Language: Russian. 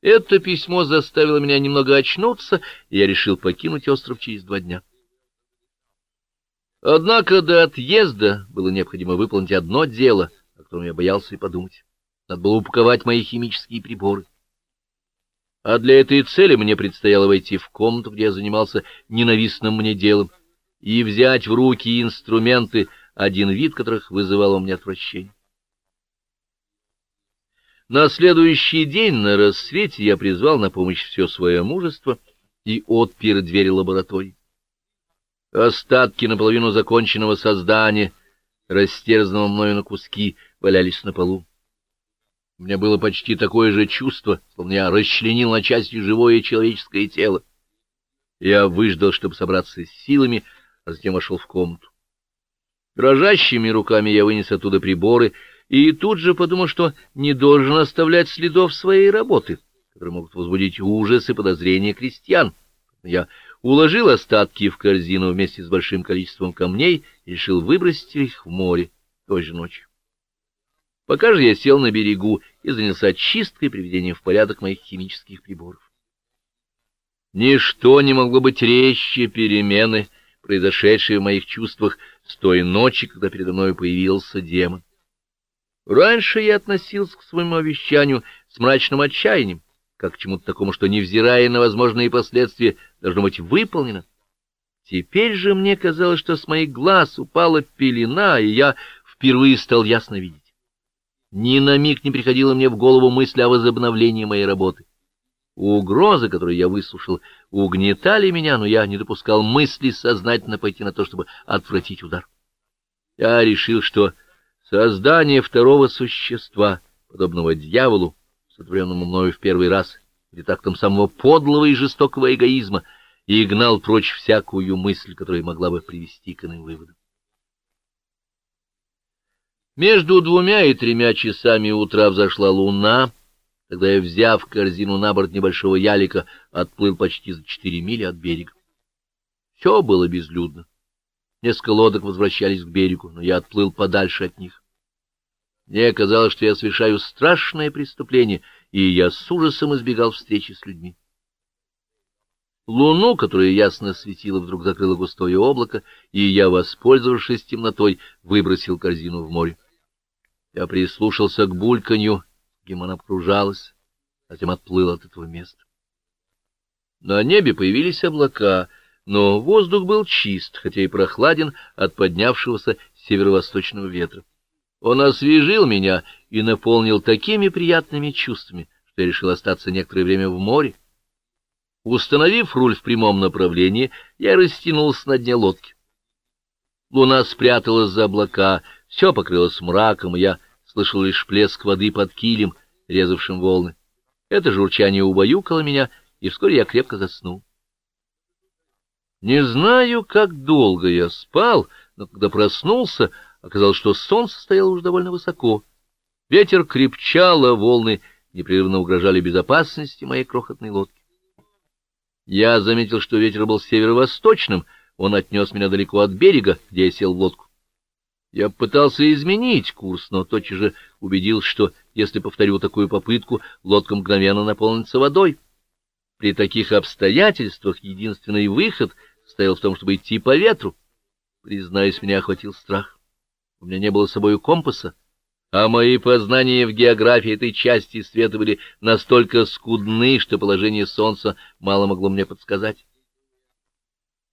Это письмо заставило меня немного очнуться, и я решил покинуть остров через два дня. Однако до отъезда было необходимо выполнить одно дело, о котором я боялся и подумать. Надо было упаковать мои химические приборы. А для этой цели мне предстояло войти в комнату, где я занимался ненавистным мне делом, и взять в руки инструменты, один вид которых вызывал у меня отвращение. На следующий день на рассвете я призвал на помощь все свое мужество и отпер дверь лаборатории. Остатки наполовину законченного создания, растерзанного мною на куски, валялись на полу. У меня было почти такое же чувство, словно я расчленил на части живое человеческое тело. Я выждал, чтобы собраться с силами, а затем вошел в комнату. Дрожащими руками я вынес оттуда приборы и тут же подумал, что не должен оставлять следов своей работы, которые могут возбудить ужас и подозрения крестьян. Я уложил остатки в корзину вместе с большим количеством камней и решил выбросить их в море той же ночью. Пока же я сел на берегу и занялся чисткой приведением в порядок моих химических приборов. Ничто не могло быть резче перемены, произошедшие в моих чувствах с той ночи, когда передо мной появился демон. Раньше я относился к своему обещанию с мрачным отчаянием, как к чему-то такому, что, невзирая на возможные последствия, должно быть выполнено. Теперь же мне казалось, что с моих глаз упала пелена, и я впервые стал ясно видеть. Ни на миг не приходила мне в голову мысль о возобновлении моей работы. Угрозы, которые я выслушал, угнетали меня, но я не допускал мысли сознательно пойти на то, чтобы отвратить удар. Я решил, что создание второго существа, подобного дьяволу, сотворенному мною в первый раз, или актом самого подлого и жестокого эгоизма, и гнал прочь всякую мысль, которая могла бы привести к иным выводам. Между двумя и тремя часами утра взошла луна, когда я, взяв корзину на борт небольшого ялика, отплыл почти за четыре мили от берега. Все было безлюдно. Несколько лодок возвращались к берегу, но я отплыл подальше от них. Мне казалось, что я совершаю страшное преступление, и я с ужасом избегал встречи с людьми. Луну, которая ясно светила, вдруг закрыло густое облако, и я, воспользовавшись темнотой, выбросил корзину в море. Я прислушался к бульканью, кем она окружалась, затем отплыл от этого места. На небе появились облака, но воздух был чист, хотя и прохладен от поднявшегося северо-восточного ветра. Он освежил меня и наполнил такими приятными чувствами, что я решил остаться некоторое время в море. Установив руль в прямом направлении, я растянулся на дне лодки. Луна спряталась за облака, все покрылось мраком, и я слышал лишь плеск воды под килем, резавшим волны. Это журчание убаюкало меня, и вскоре я крепко заснул. Не знаю, как долго я спал, но когда проснулся, оказалось, что солнце стояло уже довольно высоко. Ветер крепчал, а волны непрерывно угрожали безопасности моей крохотной лодки. Я заметил, что ветер был северо-восточным, он отнес меня далеко от берега, где я сел в лодку. Я пытался изменить курс, но тотчас же убедился, что если повторю такую попытку, лодка мгновенно наполнится водой. При таких обстоятельствах единственный выход стоял в том, чтобы идти по ветру. Признаюсь, меня охватил страх. У меня не было с собой компаса, а мои познания в географии этой части света были настолько скудны, что положение солнца мало могло мне подсказать.